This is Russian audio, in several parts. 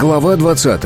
Глава 20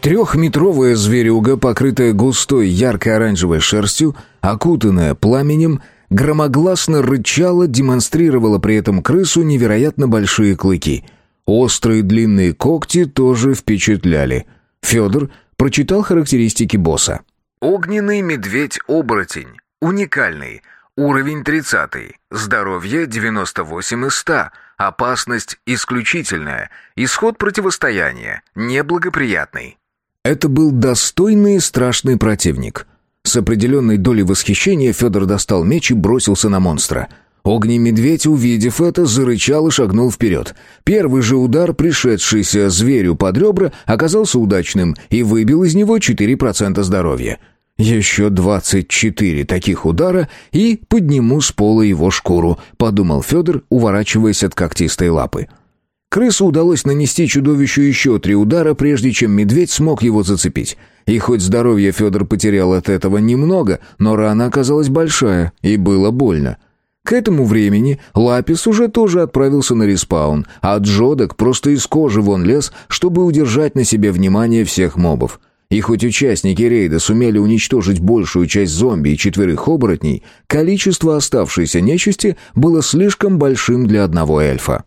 Трехметровая зверюга, покрытая густой ярко-оранжевой шерстью, окутанная пламенем, громогласно рычала, демонстрировала при этом крысу невероятно большие клыки. Острые длинные когти тоже впечатляли. Федор прочитал характеристики босса. Огненный медведь-оборотень. Уникальный. Уровень 30. Здоровье 98 из 100. Опасность исключительная. Исход противостояния. Неблагоприятный. Это был достойный и страшный противник. С определенной долей восхищения Федор достал меч и бросился на монстра. Огний медведь, увидев это, зарычал и шагнул вперед. Первый же удар, пришедшийся зверю под ребра, оказался удачным и выбил из него 4% здоровья. «Еще двадцать четыре таких удара и подниму с пола его шкуру», — подумал Федор, уворачиваясь от когтистой лапы. Крысу удалось нанести чудовищу еще три удара, прежде чем медведь смог его зацепить. И хоть здоровье Федор потерял от этого немного, но рана оказалась большая, и было больно. К этому времени Лапис уже тоже отправился на респаун, а Джодок просто из кожи вон лез, чтобы удержать на себе внимание всех мобов. И хоть участники рейда сумели уничтожить большую часть зомби и четверых оборотней, количество оставшейся нечисти было слишком большим для одного эльфа.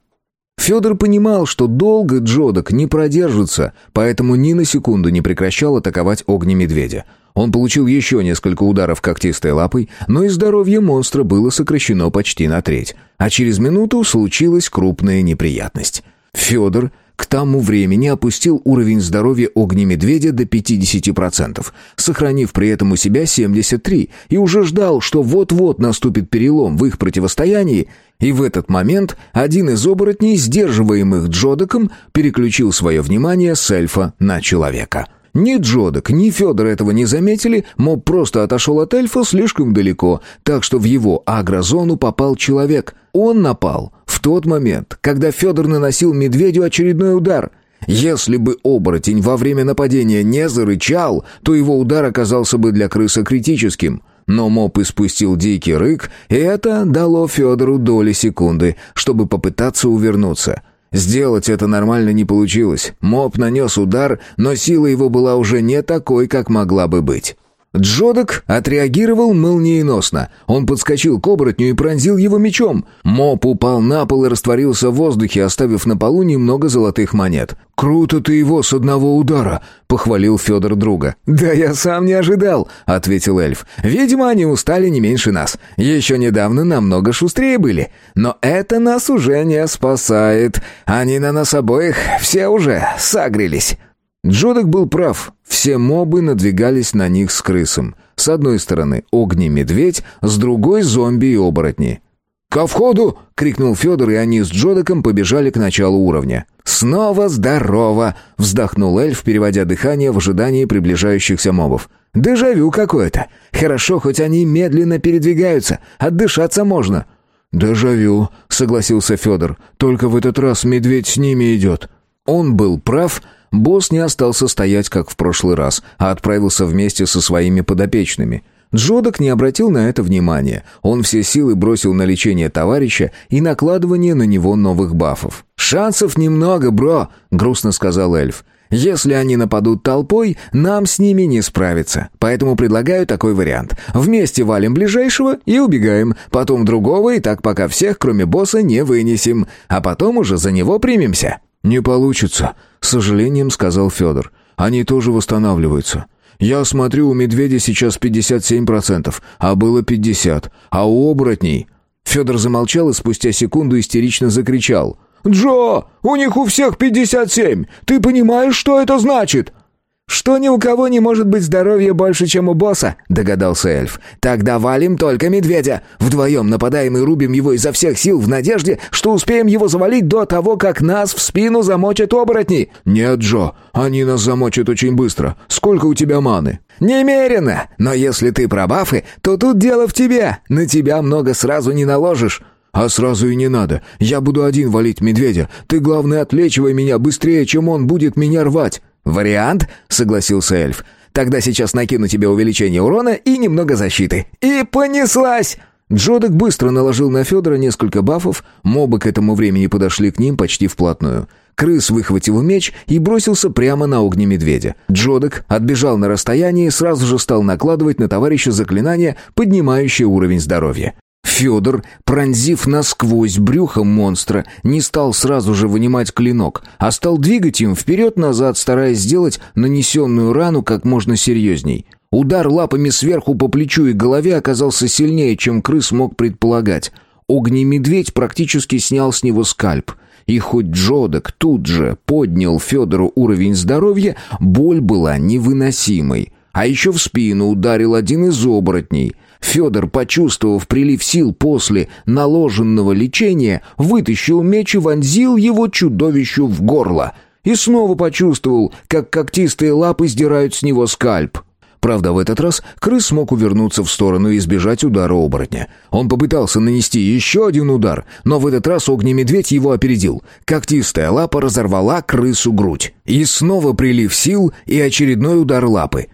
Федор понимал, что долго Джодок не продержится, поэтому ни на секунду не прекращал атаковать огни медведя. Он получил еще несколько ударов когтистой лапой, но и здоровье монстра было сокращено почти на треть. А через минуту случилась крупная неприятность. Федор к тому времени опустил уровень здоровья огнемедведя до 50%, сохранив при этом у себя 73%, и уже ждал, что вот-вот наступит перелом в их противостоянии, и в этот момент один из оборотней, сдерживаемых Джодоком, переключил свое внимание с эльфа на человека. Ни Джодок, ни Федор этого не заметили, моб просто отошел от эльфа слишком далеко, так что в его агрозону попал человек. Он напал в тот момент, когда Федор наносил медведю очередной удар. Если бы оборотень во время нападения не зарычал, то его удар оказался бы для крыса критическим. Но моб испустил дикий рык, и это дало Федору доли секунды, чтобы попытаться увернуться — Сделать это нормально не получилось. Моб нанес удар, но сила его была уже не такой, как могла бы быть. Джодок отреагировал молниеносно. Он подскочил к оборотню и пронзил его мечом. Моп упал на пол и растворился в воздухе, оставив на полу немного золотых монет. «Круто ты его с одного удара!» — похвалил Федор друга. «Да я сам не ожидал!» — ответил эльф. «Видимо, они устали не меньше нас. Еще недавно намного шустрее были. Но это нас уже не спасает. Они на нас обоих все уже сагрились». Джодок был прав. Все мобы надвигались на них с крысом. С одной стороны огни-медведь, с другой зомби и оборотни. «Ко входу!» — крикнул Федор, и они с Джодоком побежали к началу уровня. «Снова здорово!» — вздохнул эльф, переводя дыхание в ожидании приближающихся мобов. «Дежавю какое-то. Хорошо, хоть они медленно передвигаются. Отдышаться можно». «Дежавю», — согласился Федор. «Только в этот раз медведь с ними идет». Он был прав, — Босс не остался стоять, как в прошлый раз, а отправился вместе со своими подопечными. Джодок не обратил на это внимания. Он все силы бросил на лечение товарища и накладывание на него новых бафов. «Шансов немного, бро», — грустно сказал эльф. «Если они нападут толпой, нам с ними не справиться. Поэтому предлагаю такой вариант. Вместе валим ближайшего и убегаем. Потом другого, и так пока всех, кроме босса, не вынесем. А потом уже за него примемся». «Не получится», — с сожалением сказал Федор. «Они тоже восстанавливаются. Я смотрю, у медведя сейчас 57%, а было 50%, а у оборотней...» Федор замолчал и спустя секунду истерично закричал. «Джо, у них у всех 57! Ты понимаешь, что это значит?» «Что ни у кого не может быть здоровья больше, чем у босса», — догадался эльф. «Тогда валим только медведя. Вдвоем нападаем и рубим его изо всех сил в надежде, что успеем его завалить до того, как нас в спину замочат оборотни». «Нет, Джо, они нас замочат очень быстро. Сколько у тебя маны?» «Немерено. Но если ты про бафы, то тут дело в тебе. На тебя много сразу не наложишь». «А сразу и не надо. Я буду один валить медведя. Ты, главное, отлечивай меня быстрее, чем он будет меня рвать». «Вариант?» — согласился эльф. «Тогда сейчас накину тебе увеличение урона и немного защиты. И понеслась!» Джодек быстро наложил на Федора несколько бафов, мобы к этому времени подошли к ним почти вплотную. Крыс выхватил меч и бросился прямо на огне медведя. Джодек отбежал на расстояние и сразу же стал накладывать на товарища заклинание, поднимающее уровень здоровья. Федор, пронзив насквозь брюхом монстра, не стал сразу же вынимать клинок, а стал двигать им вперед-назад, стараясь сделать нанесенную рану как можно серьезней. Удар лапами сверху по плечу и голове оказался сильнее, чем крыс мог предполагать. Огней-медведь практически снял с него скальп. И хоть Джодок тут же поднял Федору уровень здоровья, боль была невыносимой. А еще в спину ударил один из оборотней. Федор, почувствовав прилив сил после наложенного лечения, вытащил меч и вонзил его чудовищу в горло. И снова почувствовал, как когтистые лапы сдирают с него скальп. Правда, в этот раз крыс смог увернуться в сторону и избежать удара оборотня. Он попытался нанести еще один удар, но в этот раз огнемедведь его опередил. Когтистая лапа разорвала крысу грудь. И снова прилив сил и очередной удар лапы.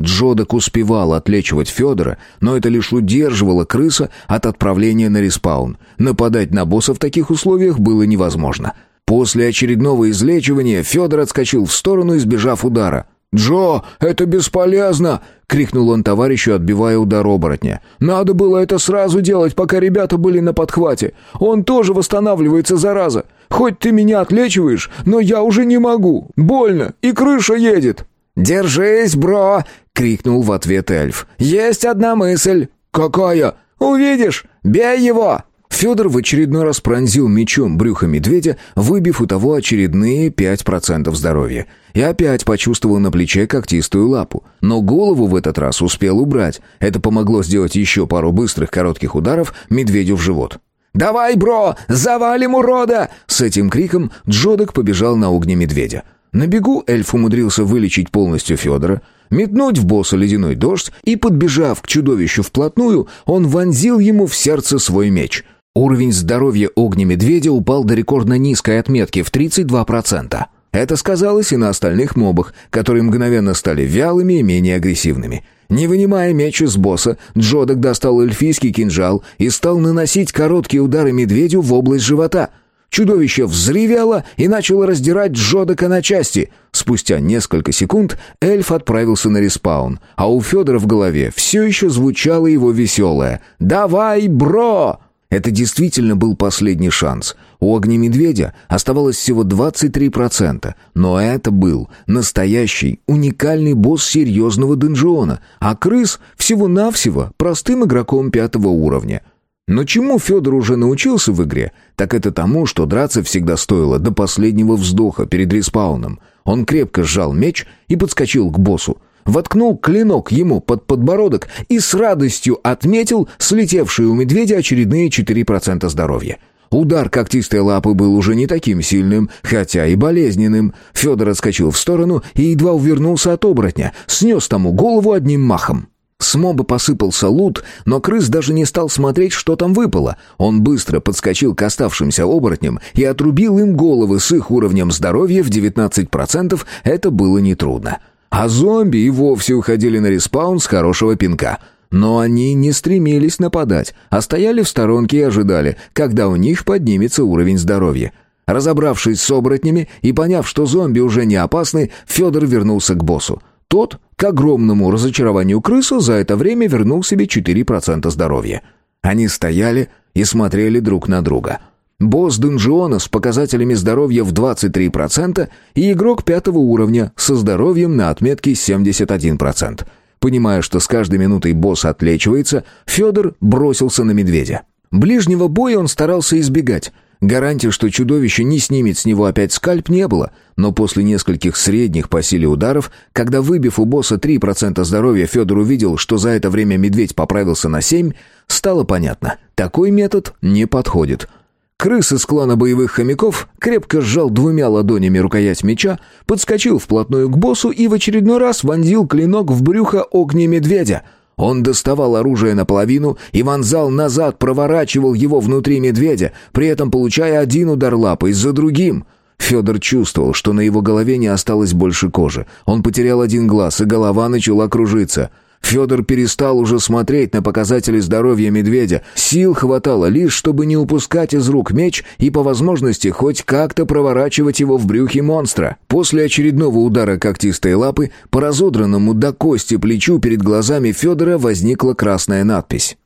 Джодок успевал отлечивать Федора, но это лишь удерживало крыса от отправления на респаун. Нападать на босса в таких условиях было невозможно. После очередного излечивания Федор отскочил в сторону, избежав удара. «Джо, это бесполезно!» — крикнул он товарищу, отбивая удар оборотня. «Надо было это сразу делать, пока ребята были на подхвате. Он тоже восстанавливается, зараза. Хоть ты меня отлечиваешь, но я уже не могу. Больно, и крыша едет». «Держись, бро!» — крикнул в ответ эльф. «Есть одна мысль». «Какая?» «Увидишь! Бей его!» Федор в очередной раз пронзил мечом брюхо медведя, выбив у того очередные 5% здоровья. И опять почувствовал на плече когтистую лапу. Но голову в этот раз успел убрать. Это помогло сделать еще пару быстрых коротких ударов медведю в живот. «Давай, бро! Завалим урода!» С этим криком Джодок побежал на огне медведя. На бегу эльф умудрился вылечить полностью Федора, метнуть в босса ледяной дождь, и, подбежав к чудовищу вплотную, он вонзил ему в сердце свой меч. Уровень здоровья огня-медведя упал до рекордно низкой отметки в 32%. Это сказалось и на остальных мобах, которые мгновенно стали вялыми и менее агрессивными. Не вынимая меч из босса, Джодок достал эльфийский кинжал и стал наносить короткие удары медведю в область живота — Чудовище взревело и начало раздирать Джодока на части. Спустя несколько секунд эльф отправился на респаун, а у Федора в голове все еще звучало его веселое «Давай, бро!». Это действительно был последний шанс. У огнемедведя оставалось всего 23%, но это был настоящий, уникальный босс серьезного донжиона, а крыс всего-навсего простым игроком пятого уровня – но чему Федор уже научился в игре, так это тому, что драться всегда стоило до последнего вздоха перед респауном. Он крепко сжал меч и подскочил к боссу. Воткнул клинок ему под подбородок и с радостью отметил слетевшие у медведя очередные 4% здоровья. Удар когтистой лапы был уже не таким сильным, хотя и болезненным. Федор отскочил в сторону и едва увернулся от оборотня, снес тому голову одним махом. С моба посыпался лут, но крыс даже не стал смотреть, что там выпало. Он быстро подскочил к оставшимся оборотням и отрубил им головы с их уровнем здоровья в 19%, это было нетрудно. А зомби и вовсе уходили на респаун с хорошего пинка. Но они не стремились нападать, а стояли в сторонке и ожидали, когда у них поднимется уровень здоровья. Разобравшись с оборотнями и поняв, что зомби уже не опасны, Федор вернулся к боссу. Тот, к огромному разочарованию крыса, за это время вернул себе 4% здоровья. Они стояли и смотрели друг на друга. Босс донжиона с показателями здоровья в 23% и игрок пятого уровня со здоровьем на отметке 71%. Понимая, что с каждой минутой босс отлечивается, Федор бросился на медведя. Ближнего боя он старался избегать, Гарантии, что чудовище не снимет с него опять скальп, не было, но после нескольких средних по силе ударов, когда, выбив у босса 3% здоровья, Федор увидел, что за это время медведь поправился на 7, стало понятно, такой метод не подходит. Крыс из клана боевых хомяков крепко сжал двумя ладонями рукоять меча, подскочил вплотную к боссу и в очередной раз вонзил клинок в брюхо огня медведя — он доставал оружие наполовину и вонзал назад, проворачивал его внутри медведя, при этом получая один удар лапой за другим. Федор чувствовал, что на его голове не осталось больше кожи. Он потерял один глаз, и голова начала кружиться. Федор перестал уже смотреть на показатели здоровья медведя. Сил хватало лишь, чтобы не упускать из рук меч и по возможности хоть как-то проворачивать его в брюхе монстра. После очередного удара когтистой лапы по разодранному до кости плечу перед глазами Федора возникла красная надпись.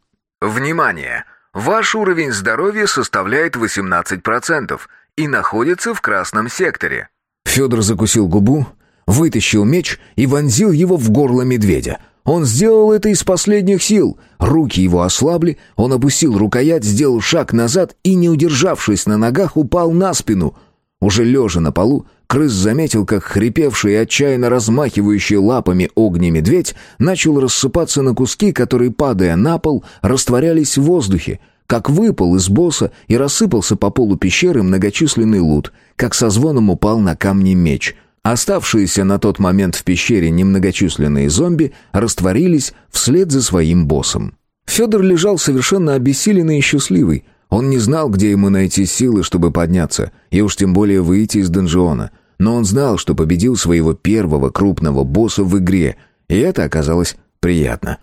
«Внимание! Ваш уровень здоровья составляет 18% и находится в красном секторе». Федор закусил губу, вытащил меч и вонзил его в горло медведя — он сделал это из последних сил. Руки его ослабли, он опустил рукоять, сделал шаг назад и, не удержавшись на ногах, упал на спину. Уже лежа на полу, крыс заметил, как хрипевший и отчаянно размахивающий лапами огни медведь начал рассыпаться на куски, которые, падая на пол, растворялись в воздухе, как выпал из босса и рассыпался по полу пещеры многочисленный лут, как со звоном упал на камни меч — Оставшиеся на тот момент в пещере немногочисленные зомби растворились вслед за своим боссом. Федор лежал совершенно обессиленный и счастливый. Он не знал, где ему найти силы, чтобы подняться, и уж тем более выйти из донжиона. Но он знал, что победил своего первого крупного босса в игре, и это оказалось приятно.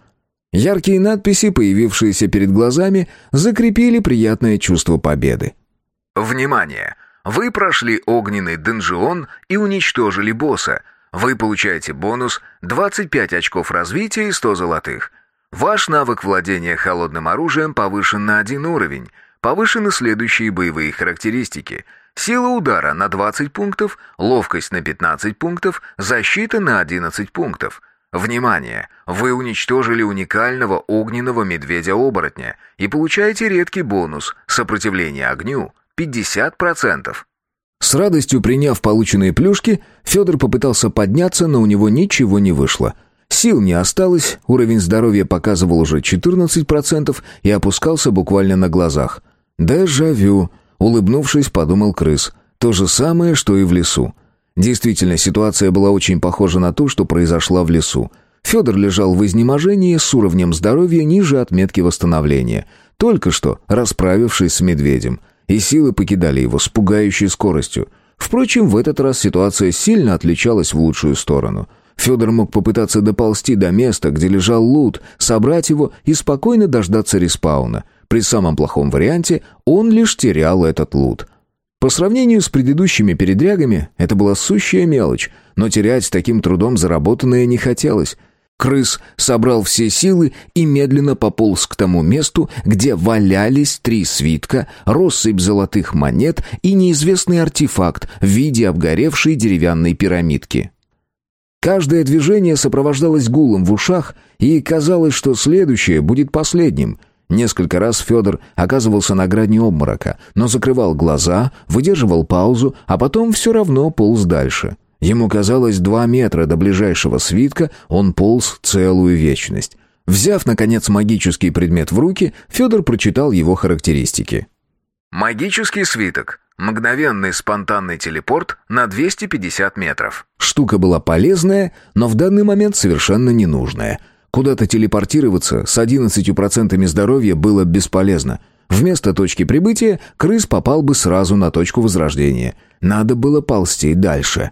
Яркие надписи, появившиеся перед глазами, закрепили приятное чувство победы. «Внимание! Вы прошли огненный донжион и уничтожили босса. Вы получаете бонус 25 очков развития и 100 золотых. Ваш навык владения холодным оружием повышен на один уровень. Повышены следующие боевые характеристики. Сила удара на 20 пунктов, ловкость на 15 пунктов, защита на 11 пунктов. Внимание! Вы уничтожили уникального огненного медведя-оборотня и получаете редкий бонус «Сопротивление огню» 50%. С радостью приняв полученные плюшки, Федор попытался подняться, но у него ничего не вышло. Сил не осталось, уровень здоровья показывал уже 14% и опускался буквально на глазах. «Дежавю», — улыбнувшись, подумал крыс. «То же самое, что и в лесу». Действительно, ситуация была очень похожа на ту, что произошла в лесу. Федор лежал в изнеможении с уровнем здоровья ниже отметки восстановления, только что расправившись с медведем — и силы покидали его с пугающей скоростью. Впрочем, в этот раз ситуация сильно отличалась в лучшую сторону. Федор мог попытаться доползти до места, где лежал лут, собрать его и спокойно дождаться респауна. При самом плохом варианте он лишь терял этот лут. По сравнению с предыдущими передрягами, это была сущая мелочь, но терять с таким трудом заработанное не хотелось. Крыс собрал все силы и медленно пополз к тому месту, где валялись три свитка, россыпь золотых монет и неизвестный артефакт в виде обгоревшей деревянной пирамидки. Каждое движение сопровождалось гулом в ушах, и казалось, что следующее будет последним. Несколько раз Федор оказывался на грани обморока, но закрывал глаза, выдерживал паузу, а потом все равно полз дальше. Ему казалось два метра до ближайшего свитка, он полз целую вечность. Взяв, наконец, магический предмет в руки, Федор прочитал его характеристики. «Магический свиток. Мгновенный спонтанный телепорт на 250 метров». Штука была полезная, но в данный момент совершенно ненужная. Куда-то телепортироваться с 11% здоровья было бесполезно. Вместо точки прибытия крыс попал бы сразу на точку возрождения. Надо было ползти дальше.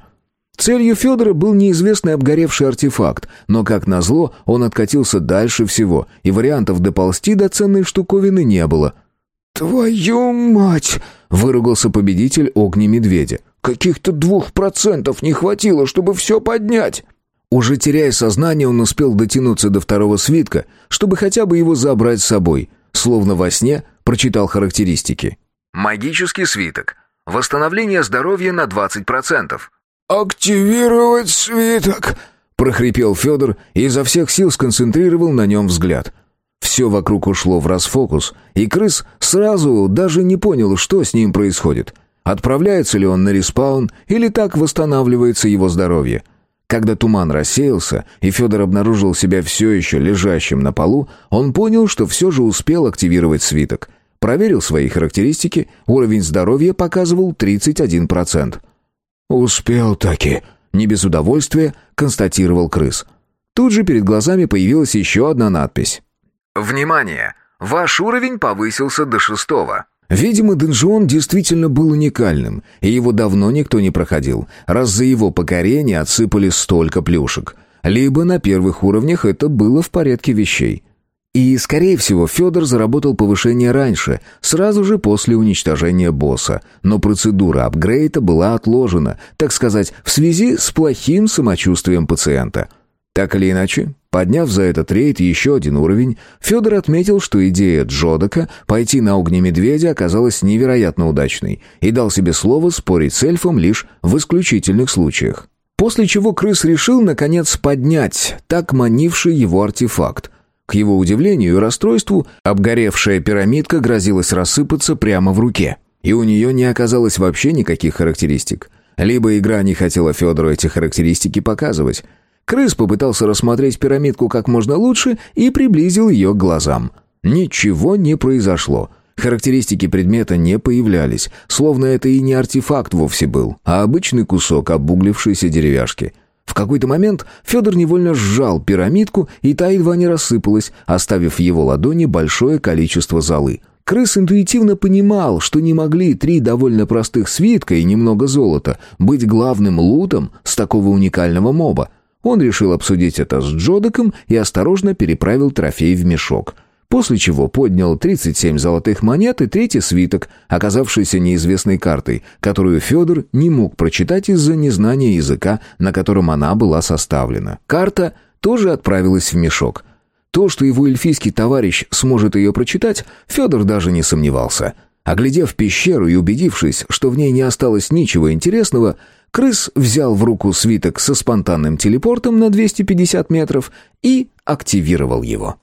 Целью Федора был неизвестный обгоревший артефакт, но, как назло, он откатился дальше всего, и вариантов доползти до ценной штуковины не было. «Твою мать!» — выругался победитель огни медведя. «Каких-то двух процентов не хватило, чтобы все поднять!» Уже теряя сознание, он успел дотянуться до второго свитка, чтобы хотя бы его забрать с собой. Словно во сне прочитал характеристики. «Магический свиток. Восстановление здоровья на 20%. «Активировать свиток!» — прохрипел Федор и изо всех сил сконцентрировал на нем взгляд. Все вокруг ушло в расфокус, и крыс сразу даже не понял, что с ним происходит. Отправляется ли он на респаун, или так восстанавливается его здоровье. Когда туман рассеялся, и Федор обнаружил себя все еще лежащим на полу, он понял, что все же успел активировать свиток. Проверил свои характеристики, уровень здоровья показывал 31%. «Успел таки», — не без удовольствия констатировал крыс. Тут же перед глазами появилась еще одна надпись. «Внимание! Ваш уровень повысился до шестого». Видимо, донжион действительно был уникальным, и его давно никто не проходил, раз за его покорение отсыпали столько плюшек. либо на первых уровнях это было в порядке вещей. И, скорее всего, Федор заработал повышение раньше, сразу же после уничтожения босса, но процедура апгрейда была отложена, так сказать, в связи с плохим самочувствием пациента. Так или иначе, подняв за этот рейд еще один уровень, Федор отметил, что идея Джодака пойти на огнемедведя оказалась невероятно удачной и дал себе слово спорить с эльфом лишь в исключительных случаях. После чего крыс решил, наконец, поднять так манивший его артефакт, к его удивлению и расстройству, обгоревшая пирамидка грозилась рассыпаться прямо в руке. И у нее не оказалось вообще никаких характеристик. Либо игра не хотела Федору эти характеристики показывать. Крыс попытался рассмотреть пирамидку как можно лучше и приблизил ее к глазам. Ничего не произошло. Характеристики предмета не появлялись, словно это и не артефакт вовсе был, а обычный кусок обуглившейся деревяшки – в какой-то момент Федор невольно сжал пирамидку, и та едва не рассыпалась, оставив в его ладони большое количество золы. Крыс интуитивно понимал, что не могли три довольно простых свитка и немного золота быть главным лутом с такого уникального моба. Он решил обсудить это с Джодеком и осторожно переправил трофей в мешок после чего поднял 37 золотых монет и третий свиток, оказавшийся неизвестной картой, которую Федор не мог прочитать из-за незнания языка, на котором она была составлена. Карта тоже отправилась в мешок. То, что его эльфийский товарищ сможет ее прочитать, Федор даже не сомневался. Оглядев пещеру и убедившись, что в ней не осталось ничего интересного, крыс взял в руку свиток со спонтанным телепортом на 250 метров и активировал его.